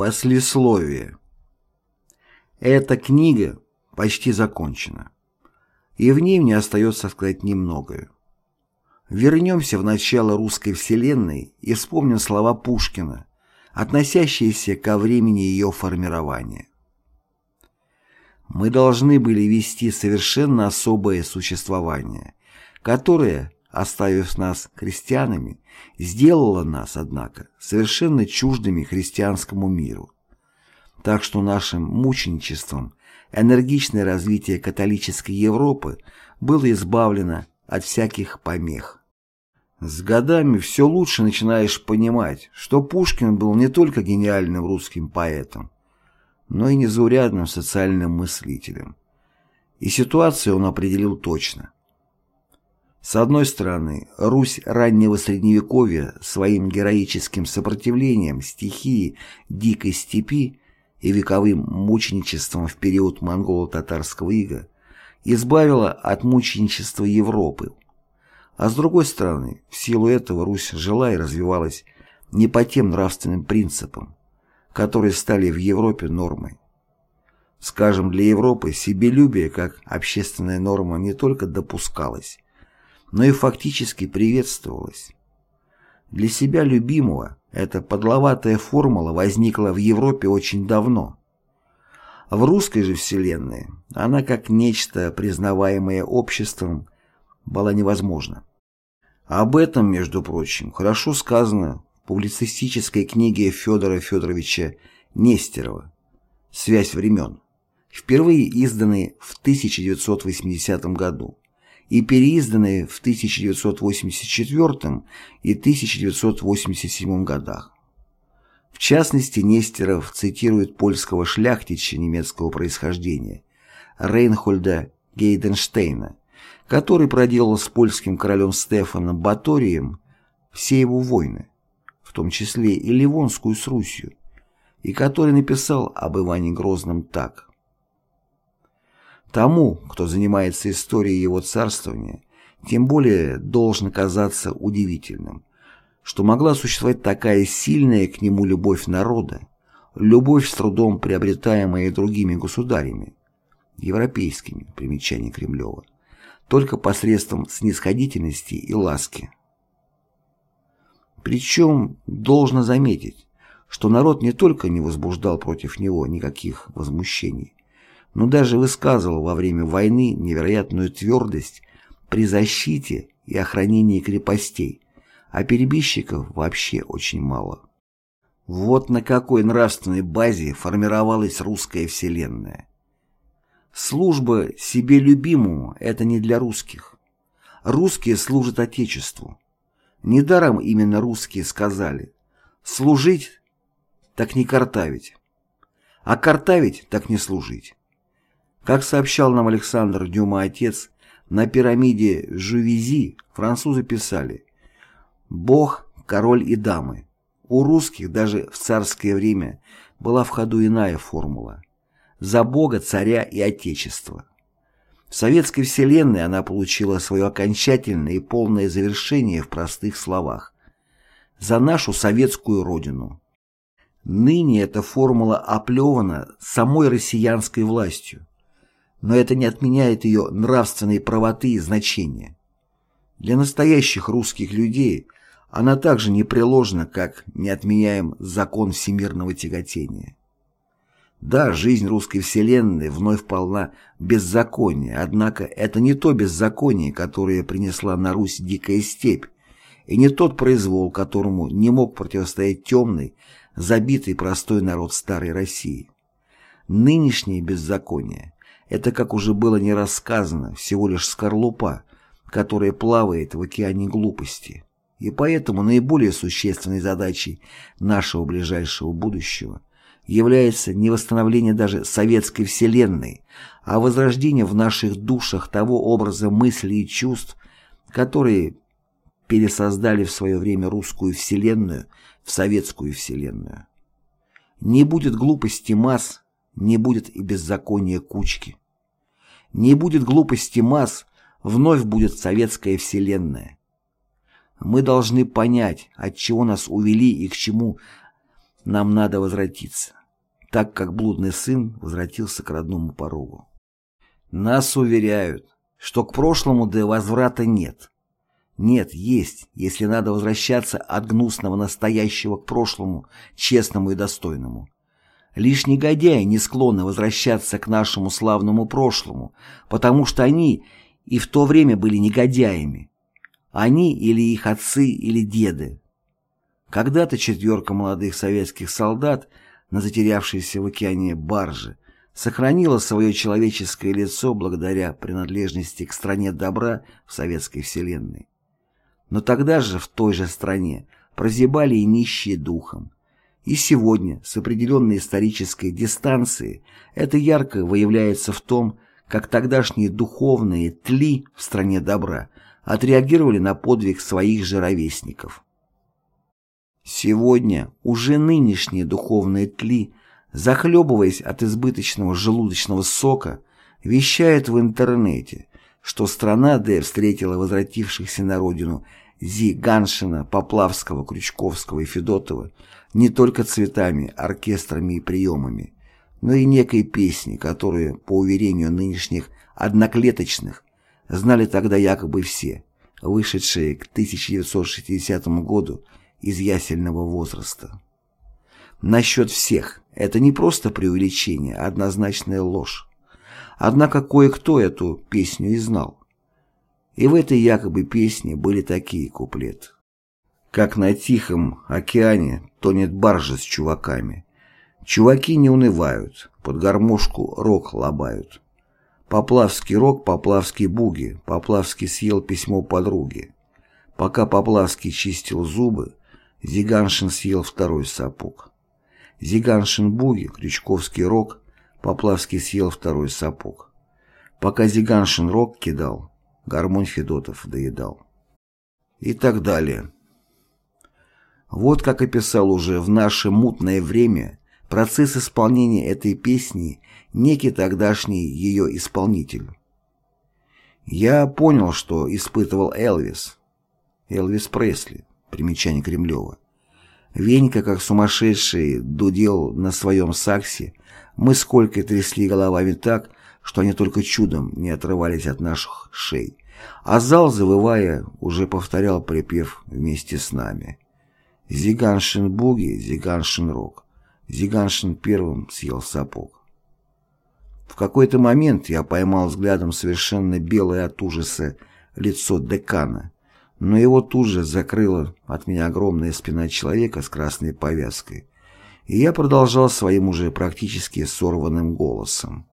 Послесловие. Эта книга почти закончена, и в ней мне остается сказать немногое. Вернемся в начало русской вселенной и вспомним слова Пушкина, относящиеся ко времени ее формирования. Мы должны были вести совершенно особое существование, которое, оставив нас крестьянами, сделало нас, однако, совершенно чуждыми христианскому миру. Так что нашим мученичеством энергичное развитие католической Европы было избавлено от всяких помех. С годами все лучше начинаешь понимать, что Пушкин был не только гениальным русским поэтом, но и незаурядным социальным мыслителем. И ситуацию он определил точно – с одной стороны, Русь раннего Средневековья своим героическим сопротивлением стихии дикой степи и вековым мученичеством в период монголо-татарского ига избавила от мученичества Европы. А с другой стороны, в силу этого Русь жила и развивалась не по тем нравственным принципам, которые стали в Европе нормой. Скажем, для Европы себелюбие как общественная норма не только допускалось, но и фактически приветствовалось. Для себя любимого эта подловатая формула возникла в Европе очень давно. В русской же вселенной она как нечто, признаваемое обществом, была невозможна. Об этом, между прочим, хорошо сказано в публицистической книге Федора Федоровича Нестерова «Связь времен», впервые изданной в 1980 году и переизданные в 1984 и 1987 годах. В частности, Нестеров цитирует польского шляхтича немецкого происхождения Рейнхольда Гейденштейна, который проделал с польским королем Стефаном Баторием все его войны, в том числе и Ливонскую с Русью, и который написал об Иване Грозном так – Тому, кто занимается историей его царствования, тем более должно казаться удивительным, что могла существовать такая сильная к нему любовь народа, любовь с трудом приобретаемая другими государями, европейскими, примечание Кремлева, только посредством снисходительности и ласки. Причем должно заметить, что народ не только не возбуждал против него никаких возмущений, но даже высказывал во время войны невероятную твердость при защите и охранении крепостей, а перебежчиков вообще очень мало. Вот на какой нравственной базе формировалась русская вселенная. Служба себе любимому – это не для русских. Русские служат Отечеству. Недаром именно русские сказали «служить, так не картавить, а картавить, так не служить». Как сообщал нам Александр Дюма-отец, на пирамиде Жувизи французы писали «Бог, король и дамы». У русских даже в царское время была в ходу иная формула «За Бога, царя и Отечество». В советской вселенной она получила свое окончательное и полное завершение в простых словах «За нашу советскую родину». Ныне эта формула оплевана самой россиянской властью но это не отменяет ее нравственной правоты и значения. Для настоящих русских людей она также непреложна, как не отменяем закон всемирного тяготения. Да, жизнь русской вселенной вновь полна беззакония, однако это не то беззаконие, которое принесла на Русь дикая степь, и не тот произвол, которому не мог противостоять темный, забитый простой народ старой России. Нынешнее беззаконие это, как уже было не рассказано, всего лишь скорлупа, которая плавает в океане глупости. И поэтому наиболее существенной задачей нашего ближайшего будущего является не восстановление даже советской вселенной, а возрождение в наших душах того образа мыслей и чувств, которые пересоздали в свое время русскую вселенную в советскую вселенную. Не будет глупости масс, не будет и беззакония кучки. Не будет глупости масс, вновь будет советская вселенная. Мы должны понять, от чего нас увели и к чему нам надо возвратиться, так как блудный сын возвратился к родному порогу. Нас уверяют, что к прошлому до возврата нет. Нет, есть, если надо возвращаться от гнусного настоящего к прошлому, честному и достойному. Лишь негодяи не склонны возвращаться к нашему славному прошлому, потому что они и в то время были негодяями. Они или их отцы или деды. Когда-то четверка молодых советских солдат на затерявшейся в океане барже сохранила свое человеческое лицо благодаря принадлежности к стране добра в советской вселенной. Но тогда же в той же стране прозябали и нищие духом. И сегодня, с определенной исторической дистанции, это ярко выявляется в том, как тогдашние духовные тли в стране добра отреагировали на подвиг своих же ровесников. Сегодня уже нынешние духовные тли, захлебываясь от избыточного желудочного сока, вещают в интернете, что страна Д встретила возвратившихся на родину Зи Ганшина, Поплавского, Крючковского и Федотова не только цветами, оркестрами и приемами, но и некой песни, которую, по уверению нынешних одноклеточных, знали тогда якобы все, вышедшие к 1960 году из ясельного возраста. Насчет всех это не просто преувеличение, а однозначная ложь. Однако кое-кто эту песню и знал. И в этой якобы песне были такие куплеты. Как на Тихом океане тонет баржа с чуваками. Чуваки не унывают, под гармошку рок лобают. Поплавский рок, Поплавский буги, Поплавский съел письмо подруги. Пока Поплавский чистил зубы, Зиганшин съел второй сапог. Зиганшин буги, Крючковский рог, Поплавский съел второй сапог. Пока Зиганшин рог кидал, гармонь Федотов доедал. И так далее. Вот как описал уже в наше мутное время процесс исполнения этой песни некий тогдашний ее исполнитель. Я понял, что испытывал Элвис. Элвис Пресли. Примечание Кремлева. Венька, как сумасшедший, дудел на своем саксе. Мы сколько трясли головами так, что они только чудом не отрывались от наших шей. А зал, завывая, уже повторял припев вместе с нами. Зиганшин буги, Зиганшин рок. Зиганшин первым съел сапог. В какой-то момент я поймал взглядом совершенно белое от ужаса лицо декана, но его тут же закрыла от меня огромная спина человека с красной повязкой, и я продолжал своим уже практически сорванным голосом.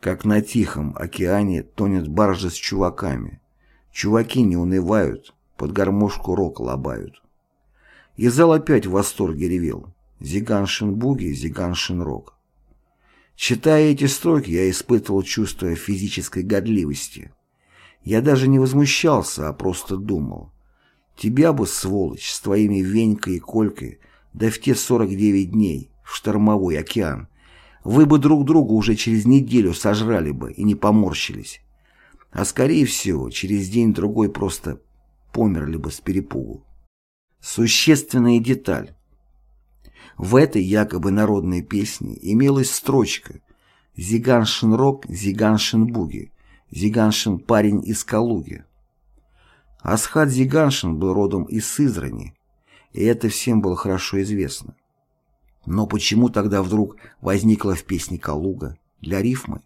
Как на Тихом океане тонет баржа с чуваками. Чуваки не унывают, под гармошку рок лобают. И зал опять в восторге ревел. Зиганшин буги, Зиганшин рок. Читая эти строки, я испытывал чувство физической годливости. Я даже не возмущался, а просто думал. Тебя бы, сволочь, с твоими Венькой и Колькой, да в те 49 дней, в штормовой океан, вы бы друг друга уже через неделю сожрали бы и не поморщились. А скорее всего, через день-другой просто померли бы с перепугу. Существенная деталь. В этой якобы народной песне имелась строчка «Зиганшин рок, Зиганшин буги», Зиганшин парень из Калуги. Асхат Зиганшин был родом из Сызрани, и это всем было хорошо известно. Но почему тогда вдруг возникла в песне Калуга? Для рифмы?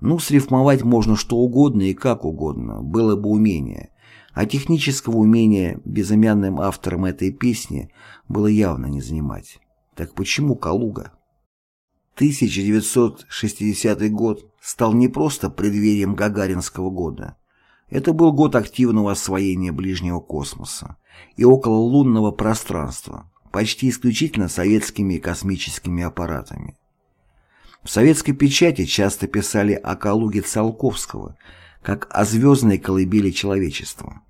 Ну, срифмовать можно что угодно и как угодно, было бы умение. А технического умения безымянным автором этой песни было явно не занимать. Так почему Калуга? 1960 год стал не просто преддверием Гагаринского года. Это был год активного освоения ближнего космоса и окололунного пространства, почти исключительно советскими космическими аппаратами. В советской печати часто писали о Калуге Циолковского, как о звездной колыбели человечества.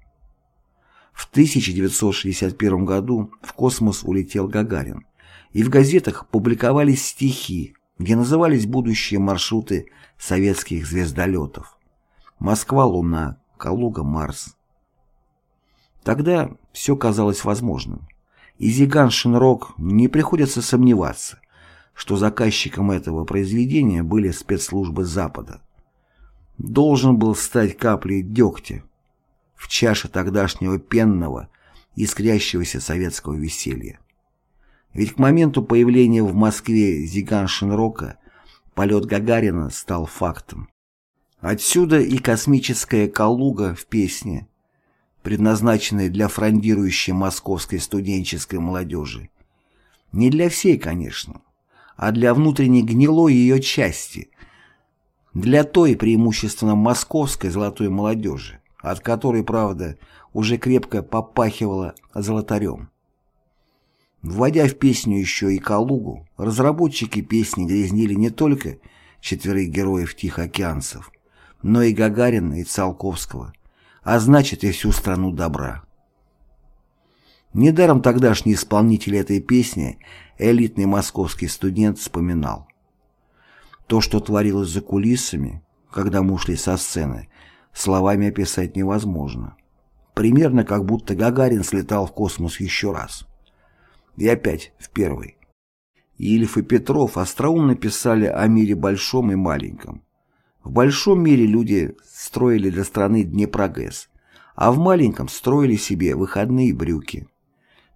В 1961 году в космос улетел Гагарин, и в газетах публиковались стихи, где назывались будущие маршруты советских звездолетов. Москва-Луна, Калуга-Марс. Тогда все казалось возможным. и Зиганшин Рок не приходится сомневаться, что заказчиком этого произведения были спецслужбы Запада. Должен был стать каплей дегтя в чаше тогдашнего пенного, искрящегося советского веселья. Ведь к моменту появления в Москве Зиганшин-Рока полет Гагарина стал фактом. Отсюда и космическая «Калуга» в песне, предназначенная для фрондирующей московской студенческой молодежи. Не для всей, конечно, а для внутренней гнилой ее части, для той преимущественно московской золотой молодежи, от которой, правда, уже крепко попахивала золотарем. Вводя в песню еще и Калугу, разработчики песни грязнили не только четверых героев Тихоокеанцев, но и Гагарина и Циолковского, а значит и всю страну добра. Недаром тогдашний исполнитель этой песни, элитный московский студент, вспоминал. То, что творилось за кулисами, когда мы ушли со сцены, словами описать невозможно. Примерно как будто Гагарин слетал в космос еще раз. И опять в первый. Ильф и Петров остроумно писали о мире большом и маленьком. В большом мире люди строили для страны Днепрогэс, а в маленьком строили себе выходные брюки.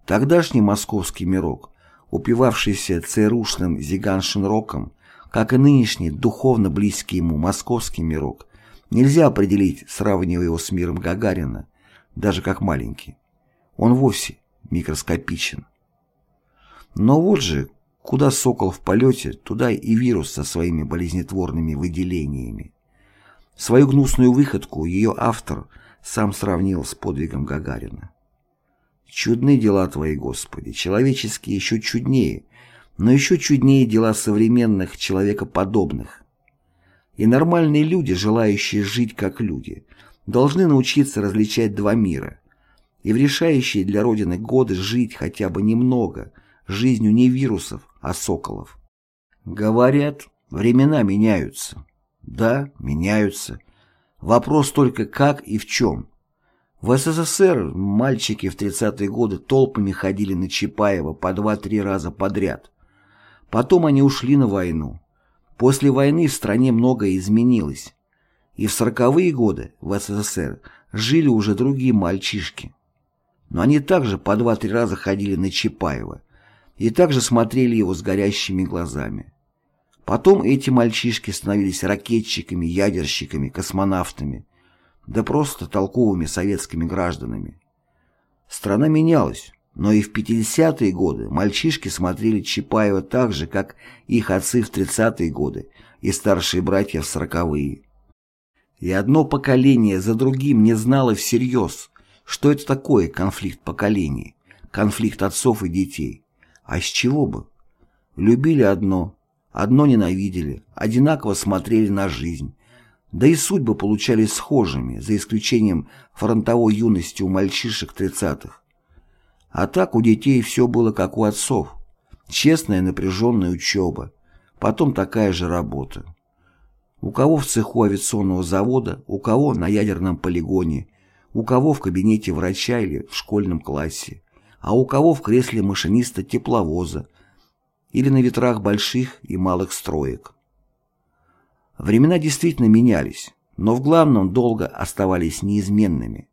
Тогдашний московский мирок, упивавшийся ЦРУшным зиганшин-роком, как и нынешний духовно близкий ему московский мирок, нельзя определить, сравнивая его с миром Гагарина, даже как маленький. Он вовсе микроскопичен. Но вот же, куда сокол в полете, туда и вирус со своими болезнетворными выделениями. Свою гнусную выходку ее автор сам сравнил с подвигом Гагарина. Чудны дела Твои, Господи, человеческие еще чуднее, но еще чуднее дела современных человекоподобных. И нормальные люди, желающие жить как люди, должны научиться различать два мира и в решающие для Родины годы жить хотя бы немного – жизнью не вирусов, а соколов. Говорят, времена меняются. Да, меняются. Вопрос только как и в чем. В СССР мальчики в 30-е годы толпами ходили на Чапаева по два-три раза подряд. Потом они ушли на войну. После войны в стране многое изменилось. И в 40-е годы в СССР жили уже другие мальчишки. Но они также по два-три раза ходили на Чапаева и также смотрели его с горящими глазами. Потом эти мальчишки становились ракетчиками, ядерщиками, космонавтами, да просто толковыми советскими гражданами. Страна менялась, но и в 50-е годы мальчишки смотрели Чапаева так же, как их отцы в 30-е годы и старшие братья в 40-е. И одно поколение за другим не знало всерьез, что это такое конфликт поколений, конфликт отцов и детей. А с чего бы? Любили одно, одно ненавидели, одинаково смотрели на жизнь. Да и судьбы получались схожими, за исключением фронтовой юности у мальчишек тридцатых. А так у детей все было как у отцов. Честная напряженная учеба, потом такая же работа. У кого в цеху авиационного завода, у кого на ядерном полигоне, у кого в кабинете врача или в школьном классе а у кого в кресле машиниста тепловоза или на ветрах больших и малых строек. Времена действительно менялись, но в главном долго оставались неизменными.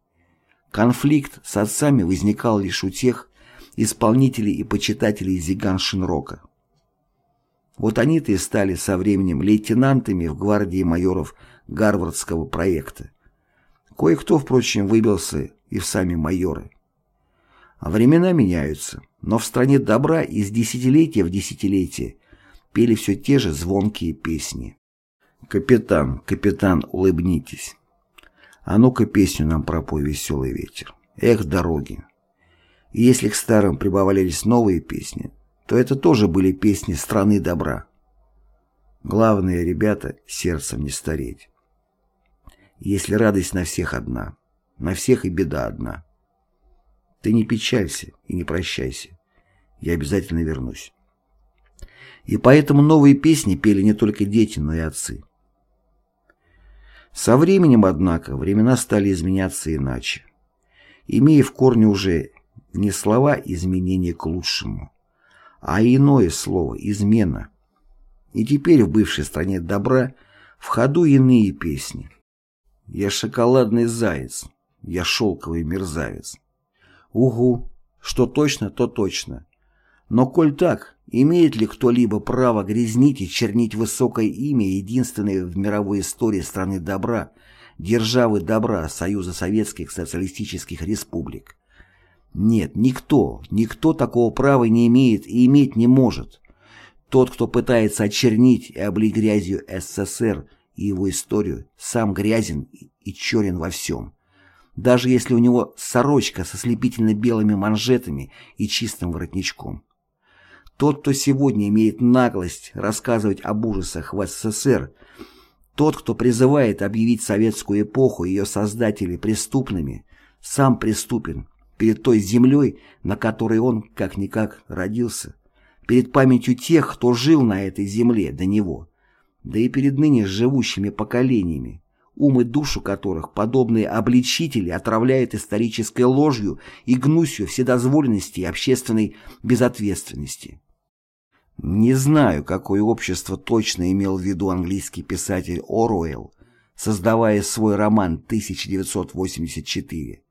Конфликт с отцами возникал лишь у тех исполнителей и почитателей Зиганшин-Рока. Вот они-то и стали со временем лейтенантами в гвардии майоров Гарвардского проекта. Кое-кто, впрочем, выбился и в сами майоры. А времена меняются, но в стране добра из десятилетия в десятилетие пели все те же звонкие песни. «Капитан, капитан, улыбнитесь! А ну-ка песню нам пропой, веселый ветер! Эх, дороги!» И если к старым прибавлялись новые песни, то это тоже были песни страны добра. Главное, ребята, сердцем не стареть. Если радость на всех одна, на всех и беда одна. Ты не печалься и не прощайся. Я обязательно вернусь. И поэтому новые песни пели не только дети, но и отцы. Со временем, однако, времена стали изменяться иначе. Имея в корне уже не слова изменения к лучшему, а иное слово «измена». И теперь в бывшей стране добра в ходу иные песни. «Я шоколадный заяц, я шелковый мерзавец». Угу, что точно, то точно. Но коль так, имеет ли кто-либо право грязнить и чернить высокое имя единственной в мировой истории страны добра, державы добра Союза Советских Социалистических Республик? Нет, никто, никто такого права не имеет и иметь не может. Тот, кто пытается очернить и облить грязью СССР и его историю, сам грязен и черен во всем даже если у него сорочка со слепительно белыми манжетами и чистым воротничком. Тот, кто сегодня имеет наглость рассказывать об ужасах в СССР, тот, кто призывает объявить советскую эпоху и ее создателей преступными, сам преступен перед той землей, на которой он, как-никак, родился, перед памятью тех, кто жил на этой земле до него, да и перед ныне живущими поколениями, ум и душу которых подобные обличители отравляют исторической ложью и гнусью вседозволенности и общественной безответственности. Не знаю, какое общество точно имел в виду английский писатель Оруэлл, создавая свой роман 1984.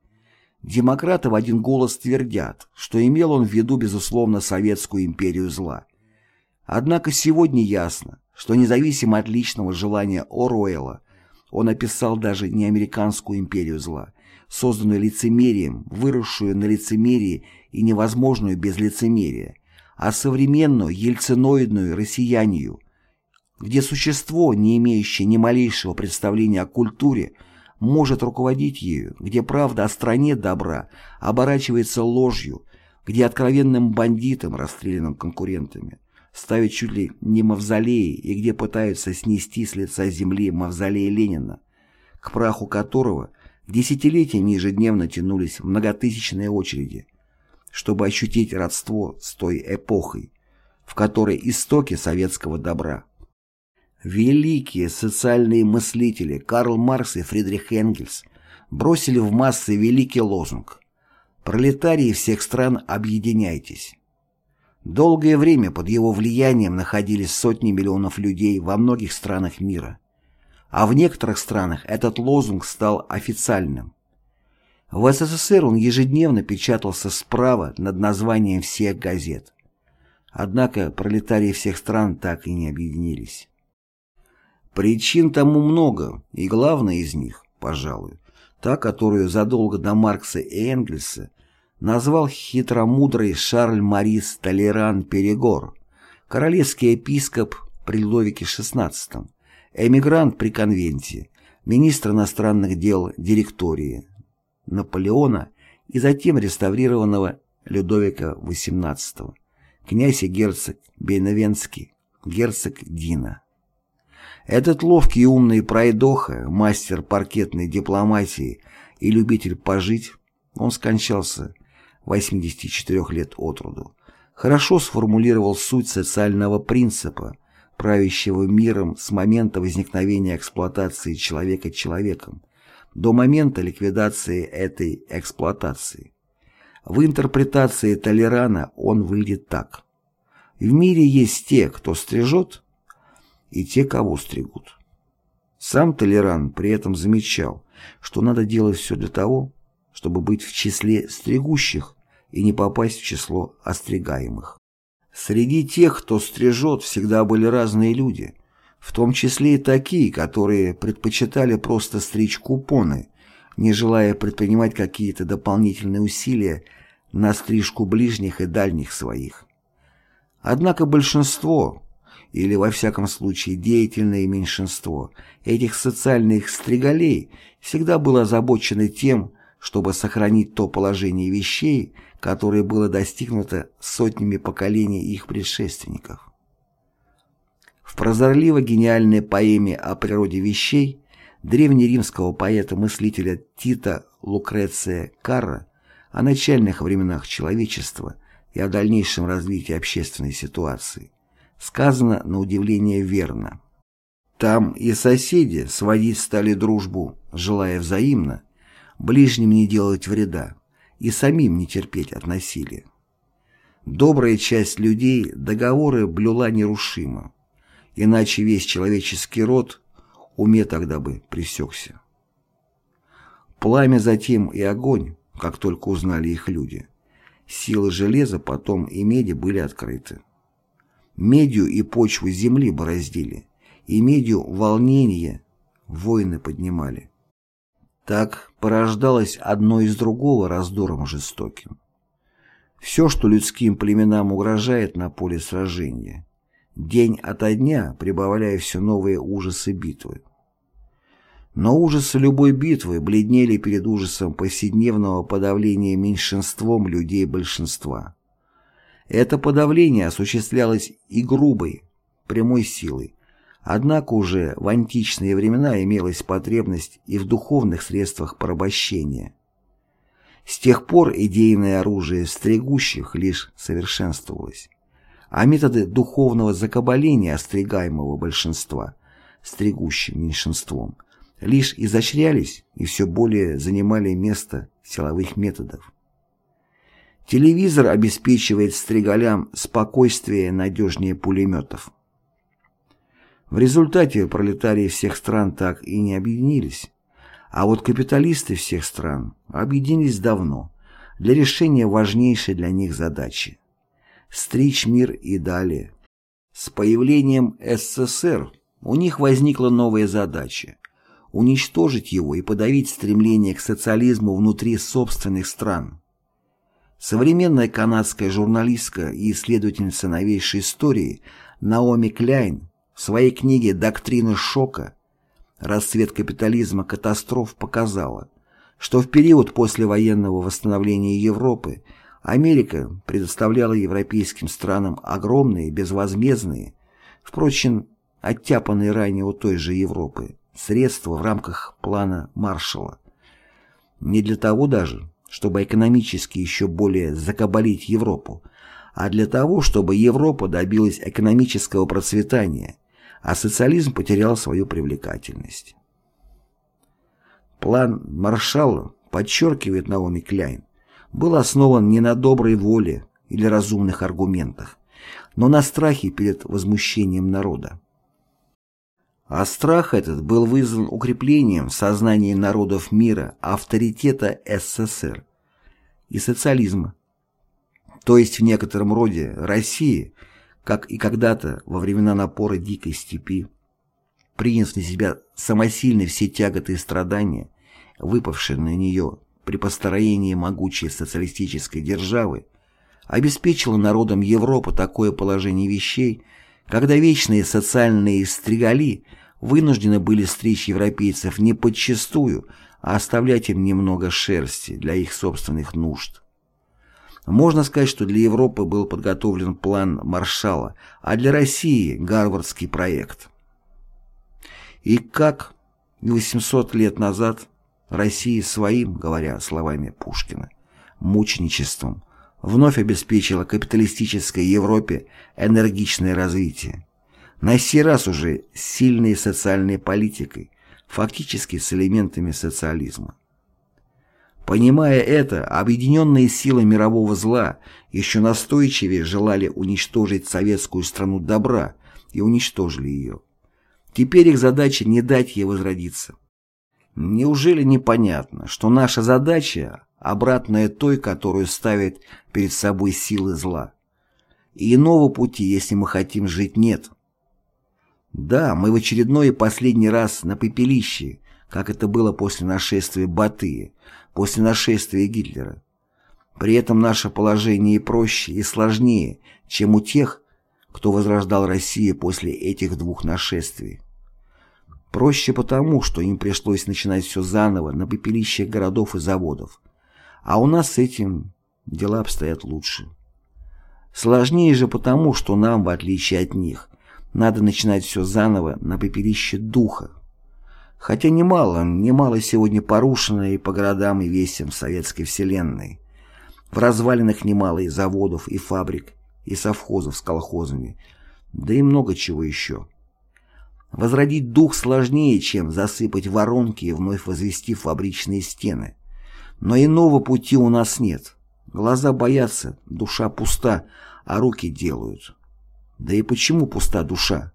Демократы в один голос твердят, что имел он в виду, безусловно, Советскую империю зла. Однако сегодня ясно, что независимо от личного желания Оруэлла, он описал даже не американскую империю зла, созданную лицемерием, выросшую на лицемерии и невозможную без лицемерия, а современную ельциноидную россиянию, где существо, не имеющее ни малейшего представления о культуре, может руководить ею, где правда о стране добра оборачивается ложью, где откровенным бандитам, расстрелянным конкурентами, ставят чуть ли не мавзолеи и где пытаются снести с лица земли мавзолей Ленина, к праху которого десятилетиями ежедневно тянулись многотысячные очереди, чтобы ощутить родство с той эпохой, в которой истоки советского добра. Великие социальные мыслители Карл Маркс и Фридрих Энгельс бросили в массы великий лозунг «Пролетарии всех стран, объединяйтесь». Долгое время под его влиянием находились сотни миллионов людей во многих странах мира. А в некоторых странах этот лозунг стал официальным. В СССР он ежедневно печатался справа над названием всех газет. Однако пролетарии всех стран так и не объединились. Причин тому много, и главная из них, пожалуй, та, которую задолго до Маркса и Энгельса назвал хитромудрый Шарль Марис Толеран Перегор, королевский епископ при Людовике XVI, эмигрант при конвенте, министр иностранных дел директории Наполеона и затем реставрированного Людовика XVIII, князь и герцог Бейновенский, герцог Дина. Этот ловкий и умный пройдоха, мастер паркетной дипломатии и любитель пожить, он скончался 84 лет от роду, хорошо сформулировал суть социального принципа, правящего миром с момента возникновения эксплуатации человека человеком до момента ликвидации этой эксплуатации. В интерпретации Толерана он выйдет так. В мире есть те, кто стрижет, и те, кого стригут. Сам Толеран при этом замечал, что надо делать все для того, чтобы быть в числе стригущих и не попасть в число остригаемых. Среди тех, кто стрижет, всегда были разные люди, в том числе и такие, которые предпочитали просто стричь купоны, не желая предпринимать какие-то дополнительные усилия на стрижку ближних и дальних своих. Однако большинство, или во всяком случае деятельное меньшинство, этих социальных стригалей всегда было озабочено тем, чтобы сохранить то положение вещей, которое было достигнуто сотнями поколений их предшественников. В прозорливо-гениальной поэме о природе вещей древнеримского поэта-мыслителя Тита Лукреция Карра о начальных временах человечества и о дальнейшем развитии общественной ситуации сказано на удивление верно. Там и соседи сводить стали дружбу, желая взаимно, ближним не делать вреда, и самим не терпеть от насилия. Добрая часть людей договоры блюла нерушимо, иначе весь человеческий род уме тогда бы пресекся. Пламя затем и огонь, как только узнали их люди. Силы железа потом и меди были открыты. Медью и почву земли бороздили, и медью волнение войны поднимали. Так порождалось одно из другого раздором жестоким. Все, что людским племенам угрожает на поле сражения, день ото дня прибавляя все новые ужасы битвы. Но ужасы любой битвы бледнели перед ужасом повседневного подавления меньшинством людей большинства. Это подавление осуществлялось и грубой, прямой силой, Однако уже в античные времена имелась потребность и в духовных средствах порабощения. С тех пор идейное оружие стригущих лишь совершенствовалось, а методы духовного закабаления остригаемого большинства стригущим меньшинством лишь изощрялись и все более занимали место силовых методов. Телевизор обеспечивает стригалям спокойствие надежнее пулеметов. В результате пролетарии всех стран так и не объединились. А вот капиталисты всех стран объединились давно для решения важнейшей для них задачи – стричь мир и далее. С появлением СССР у них возникла новая задача – уничтожить его и подавить стремление к социализму внутри собственных стран. Современная канадская журналистка и исследовательница новейшей истории Наоми Кляйн в своей книге «Доктрина шока. Расцвет капитализма. Катастроф» показала, что в период послевоенного восстановления Европы Америка предоставляла европейским странам огромные, безвозмездные, впрочем, оттяпанные ранее у той же Европы, средства в рамках плана Маршалла. Не для того даже, чтобы экономически еще более закабалить Европу, а для того, чтобы Европа добилась экономического процветания а социализм потерял свою привлекательность. План Маршалла, подчеркивает Наоми Кляйн, был основан не на доброй воле или разумных аргументах, но на страхе перед возмущением народа. А страх этот был вызван укреплением в сознании народов мира авторитета СССР и социализма, то есть в некотором роде России – как и когда-то во времена напора дикой степи, приняв на себя самосильные все тяготы и страдания, выпавшие на нее при построении могучей социалистической державы, обеспечила народам Европы такое положение вещей, когда вечные социальные стригали вынуждены были стричь европейцев не подчистую, а оставлять им немного шерсти для их собственных нужд. Можно сказать, что для Европы был подготовлен план Маршалла, а для России – Гарвардский проект. И как 800 лет назад Россия своим, говоря словами Пушкина, мученичеством, вновь обеспечила капиталистической Европе энергичное развитие. На сей раз уже сильной социальной политикой, фактически с элементами социализма. Понимая это, объединенные силы мирового зла еще настойчивее желали уничтожить советскую страну добра и уничтожили ее. Теперь их задача не дать ей возродиться. Неужели непонятно, что наша задача обратная той, которую ставят перед собой силы зла? И иного пути, если мы хотим жить, нет. Да, мы в очередной и последний раз на пепелище, как это было после нашествия Батыя, после нашествия Гитлера. При этом наше положение и проще, и сложнее, чем у тех, кто возрождал Россию после этих двух нашествий. Проще потому, что им пришлось начинать все заново на пепелищах городов и заводов. А у нас с этим дела обстоят лучше. Сложнее же потому, что нам, в отличие от них, надо начинать все заново на пепелище духа, Хотя немало, немало сегодня порушено и по городам и весям советской вселенной. В развалинах немало и заводов, и фабрик, и совхозов с колхозами, да и много чего еще. Возродить дух сложнее, чем засыпать воронки и вновь возвести фабричные стены. Но иного пути у нас нет. Глаза боятся, душа пуста, а руки делают. Да и почему пуста душа?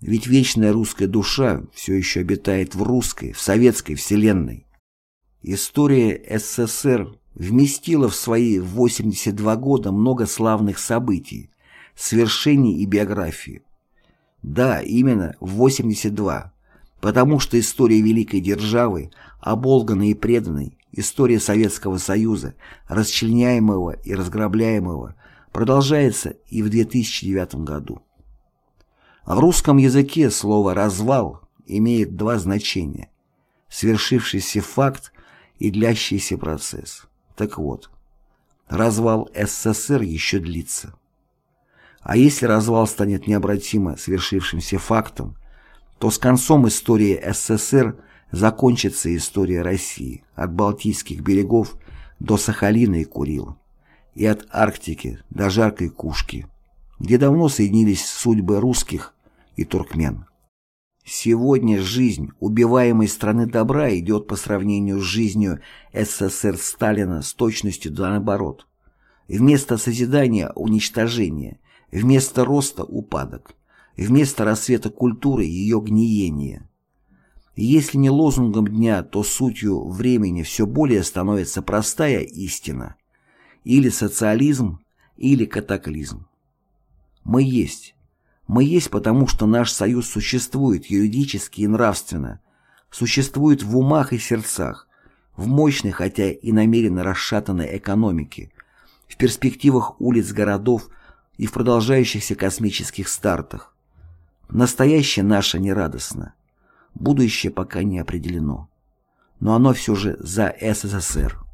Ведь вечная русская душа все еще обитает в русской, в советской вселенной. История СССР вместила в свои 82 года много славных событий, свершений и биографии. Да, именно в 82, потому что история великой державы, оболганной и преданной, история Советского Союза, расчленяемого и разграбляемого, продолжается и в 2009 году. В русском языке слово «развал» имеет два значения – свершившийся факт и длящийся процесс. Так вот, развал СССР еще длится. А если развал станет необратимо свершившимся фактом, то с концом истории СССР закончится история России от Балтийских берегов до Сахалина и Курила, и от Арктики до жаркой Кушки, где давно соединились судьбы русских и туркмен. Сегодня жизнь убиваемой страны добра идет по сравнению с жизнью СССР Сталина с точностью да наоборот. Вместо созидания – уничтожение, вместо роста – упадок, вместо рассвета культуры – ее гниение. Если не лозунгом дня, то сутью времени все более становится простая истина. Или социализм, или катаклизм. Мы есть. Мы есть потому, что наш союз существует юридически и нравственно, существует в умах и сердцах, в мощной, хотя и намеренно расшатанной экономике, в перспективах улиц городов и в продолжающихся космических стартах. Настоящее наше нерадостно, будущее пока не определено. Но оно все же за СССР.